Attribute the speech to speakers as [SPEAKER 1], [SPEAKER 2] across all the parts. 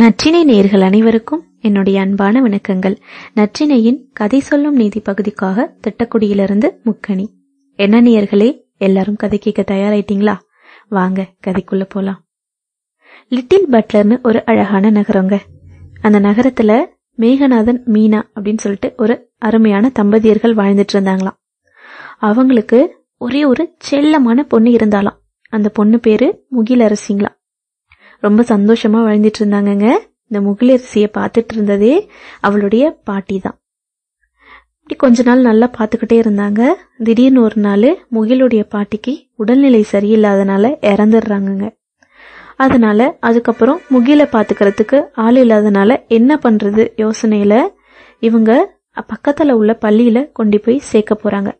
[SPEAKER 1] நற்றினை நேர்கள் அனைவருக்கும் என்னுடைய அன்பான வணக்கங்கள். நற்றினையின் கதை சொல்லும் நீதி பகுதிக்காக திட்டக்குடியிலிருந்து முக்கணி என்ன நேர்களே எல்லாரும் கதை கேட்க தயாராயிட்டீங்களா? வாங்க கதைக்குள்ள போலாம். லிட்டில் பட்லர்னு ஒரு அழகான நகரங்க. அந்த நகரத்துல மேகநாதன் மீனா அப்படின்னு சொல்லிட்டு ஒரு அருமையான தம்பதியர்கள் வாழ்ந்துட்டு இருந்தாங்களாம். அவங்களுக்கு ஒரே ஒரு செல்லமான பொண்ணு இருந்தாலாம் அந்த பொண்ணு பேரு முகிலரசிங்களாம். ரொம்ப சந்தோஷமா வாழ்ந்துட்டு இருந்தாங்கங்க இந்த முகிலரிசியை பார்த்துட்டு இருந்ததே அவளுடைய பாட்டி தான் இப்படி கொஞ்ச நாள் நல்லா பார்த்துக்கிட்டே இருந்தாங்க. திடீர்னு ஒரு நாள் முகிலுடைய பாட்டிக்கு உடல்நிலை சரியில்லாதனால இறந்துடுறாங்கங்க. அதனால அதுக்கப்புறம் முகிலை பாத்துக்கிறதுக்கு ஆள் இல்லாதனால என்ன பண்றது யோசனையில இவங்க பக்கத்துல உள்ள பள்ளியில கொண்டு போய் சேர்க்க போறாங்க.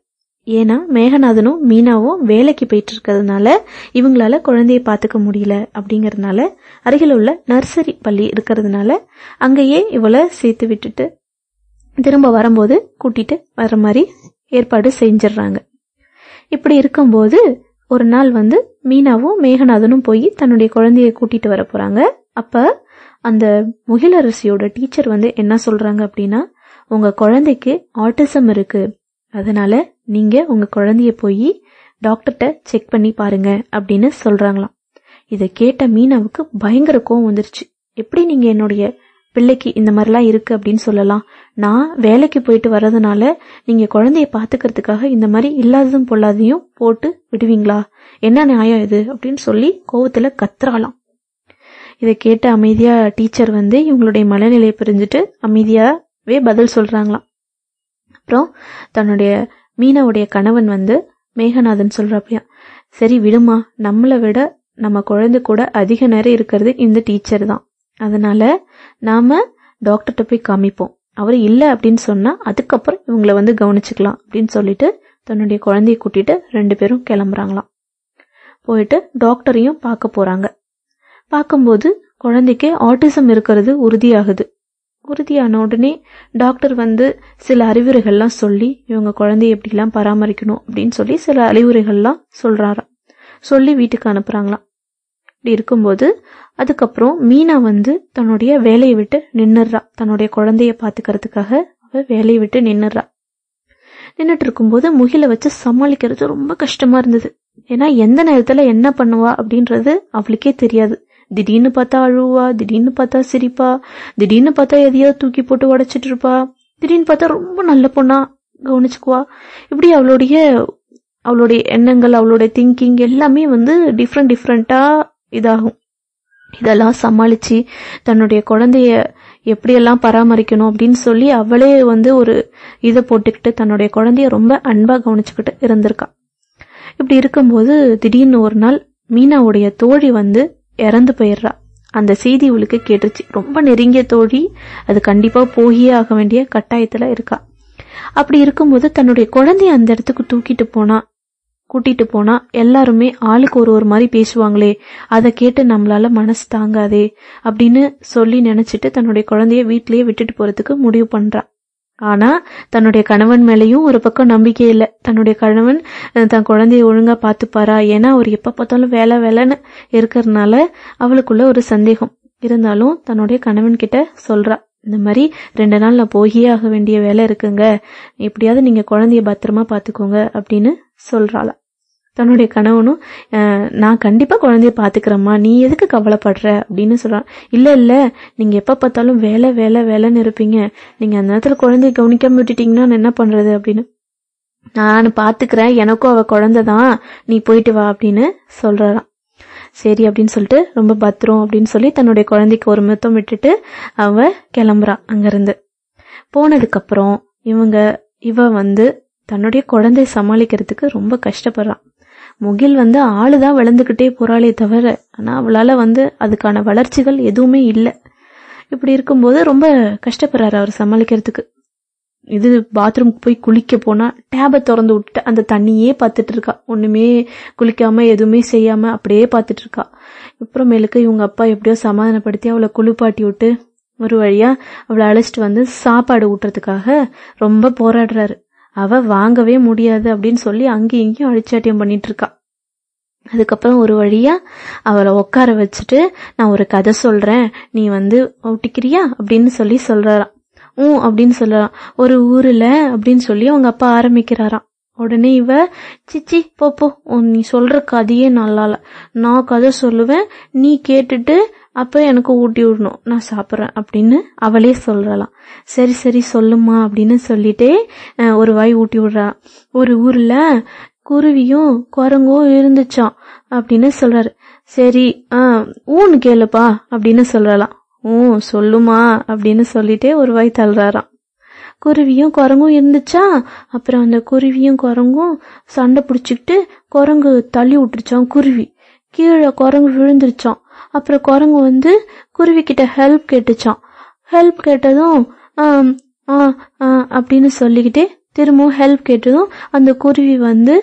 [SPEAKER 1] ஏன்னா மேகநாதனும் மீனாவும் வேலைக்கு போயிட்டு இருக்கிறதுனால இவங்களால குழந்தைய பாத்துக்க முடியல அப்படிங்கறதுனால அருகில் உள்ள நர்சரி பள்ளி இருக்கிறதுனால அங்கேயே இவளை சேர்த்து விட்டுட்டு திரும்ப வரும்போது கூட்டிட்டு வர மாதிரி ஏற்பாடு செஞ்சிடுறாங்க. இப்படி இருக்கும்போது ஒரு நாள் வந்து மீனாவும் மேகநாதனும் போய் தன்னுடைய குழந்தைய கூட்டிட்டு வர போறாங்க. அப்ப அந்த முகிலரசியோட டீச்சர் வந்து என்ன சொல்றாங்க அப்படின்னா உங்க குழந்தைக்கு ஆட்டிசம் இருக்கு. அதனால நீங்க உங்க குழந்தைய போய் டாக்டர்கிட்ட செக் பண்ணி பாருங்க அப்படின்னு சொல்றாங்களாம். இதை கேட்ட மீனாவுக்கு பயங்கர கோவம் வந்துருச்சு. எப்படி நீங்க என்னுடைய பிள்ளைக்கு இந்த மாதிரிலாம் இருக்கு அப்படின்னு சொல்லலாம். நான் வேலைக்கு போயிட்டு வர்றதுனால நீங்க குழந்தைய பாத்துக்கிறதுக்காக இந்த மாதிரி இல்லாததும் பொல்லாதையும் போட்டு விடுவீங்களா? என்ன நியாயம் இது? அப்படின்னு சொல்லி கோவத்துல கத்துறாளாம். இதை கேட்ட அமைதியா டீச்சர் வந்து இவங்களுடைய மனநிலையை புரிஞ்சுட்டு அமைதியாவே பதில் சொல்றாங்களாம். அப்புறம் தன்னுடைய மீனவுடைய கணவன் வந்து மேகநாதன் சொல்றாப்பியா சரி விடுமா நம்மளை விட நம்ம குழந்தை கூட அதிக நேரம் இருக்கிறது இந்த டீச்சர் தான். அதனால நாம டாக்டர்கிட்ட போய் காமிப்போம். அவர் இல்லை அப்படின்னு சொன்னா அதுக்கப்புறம் இவங்களை வந்து கவனிச்சுக்கலாம் அப்படின்னு சொல்லிட்டு தன்னுடைய குழந்தைய கூட்டிட்டு ரெண்டு பேரும் கிளம்புறாங்களாம். போயிட்டு டாக்டரையும் பார்க்க போறாங்க. பார்க்கும்போது குழந்தைக்கு ஆட்டிசம் இருக்கிறது உறுதியாகுது. உறுதியான உடனே டாக்டர் வந்து சில அறிவுரைகள்லாம் சொல்லி இவங்க குழந்தைய எப்படிலாம் பராமரிக்கணும் அப்படின்னு சொல்லி சில அறிவுரைகள்லாம் சொல்றாராம். சொல்லி வீட்டுக்கு அனுப்புறாங்களாம். இப்படி இருக்கும்போது அதுக்கப்புறம் மீனா வந்து தன்னுடைய வேலையை விட்டு நின்னுடுறா. தன்னுடைய குழந்தைய பாத்துக்கிறதுக்காக அவ வேலையை விட்டு நின்னுடுறா. நின்றுட்டு இருக்கும்போது முகில வச்சு சமாளிக்கிறது ரொம்ப கஷ்டமா இருந்தது. ஏன்னா எந்த நேரத்துல என்ன பண்ணுவா அப்படின்றது அவளுக்கே தெரியாது. திடீர்னு பார்த்தா அழுவா திடீர்னு பார்த்தா சிரிப்பா திடீர்னு பார்த்தா எதையாவது தூக்கி போட்டு உடைச்சிட்டு இருப்பா. திடீர்னு பார்த்தா ரொம்ப நல்ல பொண்ணா கவனிச்சுக்குவா. இப்படி அவளுடைய அவளுடைய எண்ணங்கள் அவளுடைய திங்கிங் எல்லாமே வந்து டிஃப்ரெண்ட் டிஃப்ரெண்டா இதாகும். இதெல்லாம் சமாளிச்சு தன்னுடைய குழந்தைய எப்படியெல்லாம் பராமரிக்கணும் அப்படின்னு சொல்லி அவளே வந்து ஒரு இதை போட்டுக்கிட்டு தன்னுடைய குழந்தைய ரொம்ப அன்பா கவனிச்சுக்கிட்டு இருந்திருக்கா. இப்படி இருக்கும்போது திடீர்னு ஒரு நாள் மீனாவுடைய தோழி வந்து இறந்து போயிடுறா. அந்த செய்தி இவளுக்கு கேட்டுருச்சு. ரொம்ப நெருங்கிய தோழி அது கண்டிப்பா போகியே ஆக வேண்டிய கட்டாயத்துல இருக்கா. அப்படி இருக்கும்போது தன்னுடைய குழந்தைய அந்த இடத்துக்கு தூக்கிட்டு போனா கூட்டிட்டு போனா எல்லாருமே ஆளுக்கு ஒரு ஒரு மாதிரி பேசுவாங்களே அதை கேட்டு நம்மளால மனசு தாங்காதே அப்படின்னு சொல்லி நினைச்சிட்டு தன்னுடைய குழந்தைய வீட்லயே விட்டுட்டு போறதுக்கு முடிவு பண்றா. ஆனா தன்னுடைய கணவன் மேலையும் ஒரு பக்கம் நம்பிக்கை இல்லை. தன்னுடைய கணவன் தன் குழந்தைய ஒழுங்கா பாத்துப்பாரா ஏன்னா அவர் எப்ப பார்த்தாலும் வேலை வேலைன்னு இருக்கிறதுனால அவளுக்குள்ள ஒரு சந்தேகம். இருந்தாலும் தன்னுடைய கணவன் கிட்ட சொல்றா இந்த மாதிரி ரெண்டு நாள் நான் போகியே ஆக வேண்டிய வேலை இருக்குங்க. எப்படியாவது நீங்க குழந்தைய பத்திரமா பாத்துக்கோங்க அப்படின்னு சொல்றாளா. தன்னுடைய கணவனும் நான் கண்டிப்பா குழந்தைய பாத்துக்கிறேம்மா. நீ எதுக்கு கவலைப்படுற? அப்படின்னு சொல்றான். இல்ல இல்ல. நீங்க எப்ப பார்த்தாலும் வேலை வேலை வேலைன்னு இருப்பீங்க. நீங்க அந்த நேரத்துல குழந்தைய கவனிக்காம விட்டுட்டீங்கன்னா நான் என்ன பண்றது? அப்படின்னு. நான் பாத்துக்கிறேன். எனக்கும் அவ குழந்தைதான் நீ போயிட்டு வா. அப்படின்னு சொல்றாராம். சரி அப்படின்னு சொல்லிட்டு ரொம்ப பத்திரம் அப்படின்னு சொல்லி தன்னுடைய குழந்தைக்கு ஒரு மித்தம் விட்டுட்டு அவ கிளம்புறா அங்கிருந்து. போனதுக்கு அப்புறம் இவங்க இவ வந்து தன்னுடைய குழந்தைய சமாளிக்கிறதுக்கு ரொம்ப கஷ்டப்படுறான். முகில் வந்து ஆளுதான் வளர்ந்துக்கிட்டே போறாளே தவிர ஆனா அவளால வந்து அதுக்கான வளர்ச்சிகள் எதுவுமே இல்லை. இப்படி இருக்கும்போது ரொம்ப கஷ்டப்படுறாரு அவர் சமாளிக்கிறதுக்கு. இது பாத்ரூமுக்கு போய் குளிக்க போனா டேபை திறந்து விட்டுட்டு அந்த தண்ணியே பார்த்துட்டு இருக்கா. ஒண்ணுமே குளிக்காம எதுவுமே செய்யாம அப்படியே பார்த்துட்டு இருக்கா. அப்புறமேலுக்கு இவங்க அப்பா எப்படியோ சமாதானப்படுத்தி அவளை குளிப்பாட்டி விட்டு ஒரு வழியா அவளை அழைச்சிட்டு வந்து சாப்பாடு ஊட்டுறதுக்காக ரொம்ப போராடுறாரு. அவ வாங்கவே முடியாது அப்படின்னு சொல்லி அங்கேயும் இங்கேயும் அழிச்சாட்டியம் பண்ணிட்டு இருக்கா அதுக்கப்புறம் ஒரு வழியா அவளை உட்கார வச்சுட்டு நான் ஒரு கதை சொல்றேன். நீ வந்து ஒட்டிக்கிறியா? அப்படின்னு சொல்லி சொல்றாராம். ஊ அப்படின்னு சொல்லலாம் ஒரு ஊர்ல அப்படின்னு சொல்லி அவங்க அப்பா ஆரம்பிக்கிறாராம். உடனே இவ சிச்சி போ போ. உன் நீ சொல்ற கதையே நல்லா நான் கதை சொல்லுவேன். நீ கேட்டுட்டு அப்போ எனக்கு ஊட்டி விடணும். நான் சாப்பிட்றேன் அப்படின்னு அவளே சொல்கிறலாம் சரி சரி சொல்லுமா அப்படின்னு சொல்லிட்டே ஒரு வாய் ஊட்டி விடுறா. ஒரு ஊர்ல குருவியும் குரங்கும் இருந்துச்சான் அப்படின்னு சொல்றாரு. சரி ஆஹ் ஊன்னு கேளுப்பா அப்படின்னு சொல்லலாம் ஊ சொல்லுமா அப்படின்னு சொல்லிட்டே ஒரு வாய் தள்ளுறாராம். குருவியும் குரங்கும் இருந்துச்சா? அப்புறம் அந்த குருவியும் குரங்கும் சண்டை பிடிச்சிக்கிட்டு குரங்கு தள்ளி விட்டுருச்சான் குருவி. கீழே குரங்கு விழுந்துருச்சான் அப்புறம் குரங்கு வந்து குருவிக்கிட்ட ஹெல்ப் கேட்டுச்சான் ஹெல்ப் கேட்டதும் ஆ ஆ அப்படின்னு சொல்லிக்கிட்டே திரும்பவும் ஹெல்ப் கேட்டதும் அந்த குருவி வந்து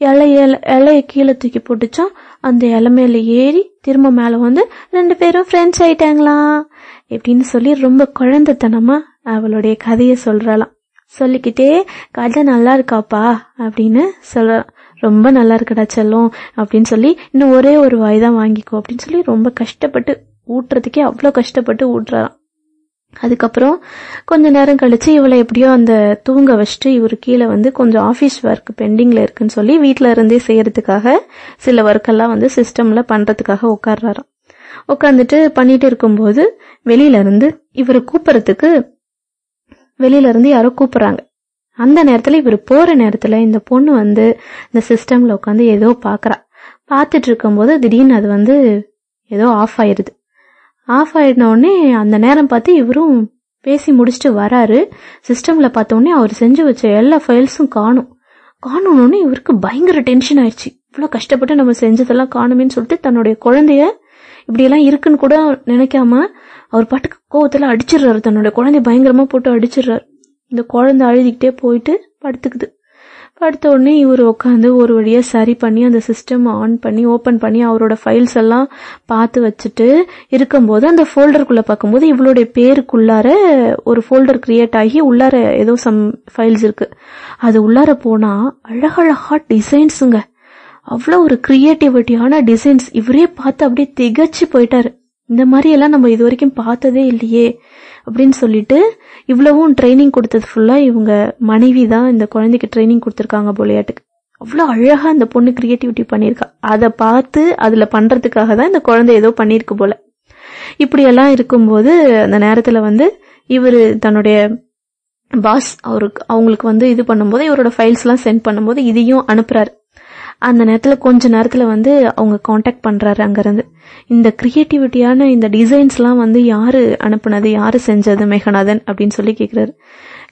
[SPEAKER 1] இலைய இலைய கீழே தூக்கி போட்டுச்சான் அந்த இலை மேலே ஏறி திரும்ப மேல வந்து ரெண்டு பேரும் ஃப்ரெண்ட்ஸ் ஆயிட்டாங்களாம் இப்படின்னு சொல்லி ரொம்ப குழந்தைத்தனமா அவளுடைய கதையை சொல்றலாம். சொல்லிக்கிட்டே கதை நல்லா இருக்காப்பா? அப்படின்னு சொல்ற ரொம்ப நல்லா இருக்கடா செல்லம் அப்படின்னு சொல்லி இன்னும் ஒரே ஒரு வாய் தான் வாங்கிக்கோ அப்படின்னு சொல்லி ரொம்ப கஷ்டப்பட்டு ஊட்டுறதுக்கே அவ்வளோ கஷ்டப்பட்டு ஊட்டுறாராம். அதுக்கப்புறம் கொஞ்ச நேரம் கழிச்சு இவளை எப்படியோ அந்த தூங்க வச்சுட்டு இவர் கீழே வந்து கொஞ்சம் ஆஃபீஸ் ஒர்க் பெண்டிங்ல இருக்குன்னு சொல்லி வீட்ல இருந்தே செய்யறதுக்காக சில ஒர்க் எல்லாம் வந்து சிஸ்டம்ல பண்றதுக்காக உட்கார்றாராம். உட்காந்துட்டு பண்ணிட்டு இருக்கும்போது வெளியில இருந்து இவரை கூப்பிடறதுக்கு வெளியில இருந்து யாரோ கூப்பிடுறாங்க. அந்த நேரத்துல இவர் போற நேரத்துல இந்த பொண்ணு வந்து இந்த சிஸ்டம்ல உட்காந்து ஏதோ பாக்குறா. பார்த்துட்டு இருக்கும்போது திடீர்னு அது வந்து ஏதோ ஆஃப் ஆயிருது. ஆஃப் ஆயிடுன உடனே அந்த நேரம் பார்த்து இவரும் பேசி முடிச்சுட்டு வராரு. சிஸ்டம்ல பார்த்த உடனே அவர் செஞ்சு வச்ச எல்லா ஃபைல்ஸும் காணும். காணணும்னு இவருக்கு பயங்கர டென்ஷன் ஆயிடுச்சு. இவ்வளவு கஷ்டப்பட்டு நம்ம செஞ்சதெல்லாம் காணுமேன்னு சொல்லிட்டு தன்னுடைய குழந்தைய இப்படியெல்லாம் இருக்குன்னு கூட நினைக்காம அவர் பாட்டுக்கு கோவத்துல அடிச்சிடுறாரு. தன்னுடைய குழந்தைய பயங்கரமா போட்டு அடிச்சிடுறாரு. இந்த குழந்தை அழுதுகிட்டே போயிட்டு படுத்துக்குது. படுத்த உடனே இவர் உட்காந்து ஒரு வழியா சரி பண்ணி அந்த சிஸ்டம் ஆன் பண்ணி ஓபன் பண்ணி அவரோட ஃபைல்ஸ் எல்லாம் பார்த்து வச்சுட்டு இருக்கும்போது அந்த ஃபோல்டருக்குள்ள பார்க்கும்போது இவளுடைய பேருக்குள்ளார ஒரு ஃபோல்டர் கிரியேட் ஆகி உள்ளார ஏதோ சம் ஃபைல்ஸ் இருக்கு. அது உள்ளார போனா அழகழகா டிசைன்ஸுங்க அவ்வளோ ஒரு கிரியேட்டிவிட்டியான டிசைன்ஸ் இவரே பார்த்து அப்படியே திகச்சு போயிட்டாரு. இந்த மாதிரி எல்லாம் நம்ம இது வரைக்கும் பார்த்ததே இல்லையே. அப்படின்னு சொல்லிட்டு இவ்வளவும் ட்ரைனிங் கொடுத்தது ஃபுல்லா இவங்க மனைவி தான் இந்த குழந்தைக்கு ட்ரைனிங் கொடுத்துருக்காங்க போலையாட்டுக்கு. அவ்வளோ அழகா இந்த பொண்ணு கிரியேட்டிவிட்டி பண்ணியிருக்கா. அதை பார்த்து அதுல பண்றதுக்காக தான் இந்த குழந்தை ஏதோ பண்ணியிருக்கு போல. இப்படியெல்லாம் இருக்கும்போது அந்த நேரத்துல வந்து இவர் தன்னுடைய பாஸ் அவருக்கு அவங்களுக்கு வந்து இது பண்ணும்போது இவரோட ஃபைல்ஸ் எல்லாம் சென்ட் பண்ணும்போது இதையும் அனுப்புறாரு. அந்த நேரத்தில் கொஞ்ச நேரத்தில் வந்து அவங்க காண்டாக்ட் பண்ணுறாரு அங்கேருந்து. இந்த கிரியேட்டிவிட்டியான இந்த டிசைன்ஸ்லாம் வந்து யார் அனுப்புனது யார் செஞ்சது மேகநாதன் அப்படின்னு சொல்லி கேட்குறாரு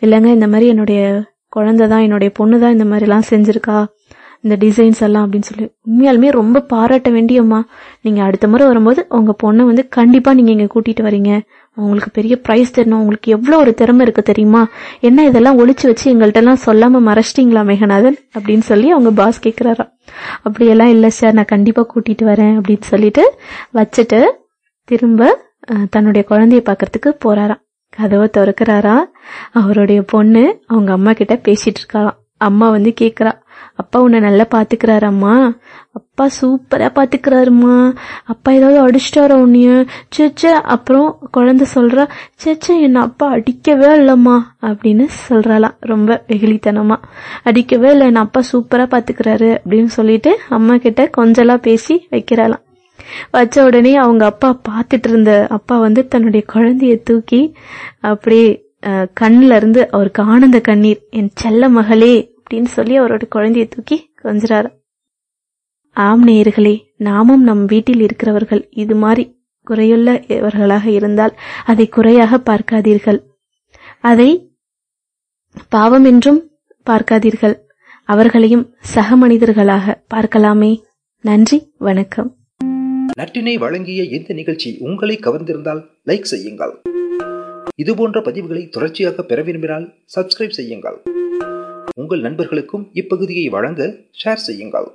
[SPEAKER 1] இல்லைங்க இந்த மாதிரி என்னுடைய குழந்தை தான் என்னுடைய பொண்ணு தான் இந்த மாதிரிலாம் செஞ்சுருக்கா? இந்த டிசைன்ஸ் எல்லாம் அப்படின்னு சொல்லி உண்மையாலுமே ரொம்ப பாராட்ட வேண்டியம்மா. நீங்க அடுத்த முறை வரும்போது உங்க பொண்ணை வந்து கண்டிப்பா நீங்க இங்க கூட்டிட்டு வரீங்க. உங்களுக்கு பெரிய பிரைஸ் தரணும். உங்களுக்கு எவ்வளவு ஒரு திறமை இருக்கு தெரியுமா? என்ன இதெல்லாம் ஒழிச்சு வச்சு எங்கள்ட்ட எல்லாம் சொல்லாம மறைச்சிட்டீங்களா மேகநாதன்? அப்படின்னு சொல்லி அவங்க பாஸ் கேக்குறாராம் அப்படியெல்லாம் இல்ல சார் நான் கண்டிப்பா கூட்டிட்டு வரேன் அப்படின்னு சொல்லிட்டு வச்சுட்டு திரும்ப தன்னுடைய குழந்தைய பாக்குறதுக்கு போறாராம். கதவை திறக்கிறாரா. அவருடைய பொண்ணு அவங்க அம்மா கிட்ட பேசிட்டு இருக்காராம் அம்மா வந்து கேக்குறா. அப்பா உன்னை நல்லா பாத்துக்கிறாரம்மா. அப்பா சூப்பரா பாத்துக்கிறாருமா. அப்பா ஏதாவது அடிச்சிட்டாரா உன்னைய? சேச்சே அப்புறம் குழந்தை சொல்றா சேச்சே என்ன அப்பா அடிக்கவே இல்லம்மா அப்படின்னு சொல்றாளாம். ரொம்ப வெகுளித்தனமா. அடிக்கவே இல்லை என்ன அப்பா சூப்பரா பாத்துக்கிறாரு அப்படின்னு சொல்லிட்டு அம்மா கிட்ட கொஞ்சலா பேசி வைக்கிறாளாம். வச்ச உடனே அவங்க அப்பா பார்த்துட்டு இருந்த அப்பா வந்து தன்னுடைய குழந்தைய தூக்கி அப்படியே அஹ், இருந்து அவருக்கு ஆனந்த கண்ணீர் என் செல்ல மகளே அப்படின்னு சொல்லி அவரோட குழந்தைய தூக்கி கொஞ்சிறாரு. ஆம் நேயர்களே நாமும் நம் வீட்டில் இருக்கிறவர்கள் இது மாதிரி குறையுள்ளவர்களாக இருந்தால் அதை குறையாக பார்க்காதீர்கள். அதை பாவம் என்றும் பார்க்காதீர்கள். அவர்களையும் சக மனிதர்களாக பார்க்கலாமே. நன்றி வணக்கம்.
[SPEAKER 2] நட்டினை வழங்கிய இந்த நிகழ்ச்சி உங்களை கவர்ந்திருந்தால் லைக் செய்யுங்கள். இதுபோன்ற பதிவுகளை தொடர்ச்சியாக பெற விரும்பினால் சப்ஸ்கிரைப் செய்யுங்கள். உங்கள் நண்பர்களுக்கும் இப்பகுதியை வழங்க ஷேர் செய்யுங்கள்.